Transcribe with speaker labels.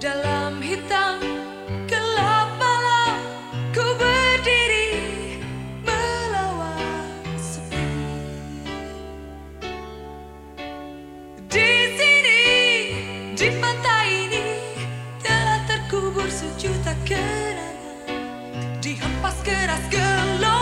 Speaker 1: dalam hitam gelap malam ku berdiri melawan sepi di sini di pantai ini telah terkubur sejuta kenangan dihempas keras gelombang.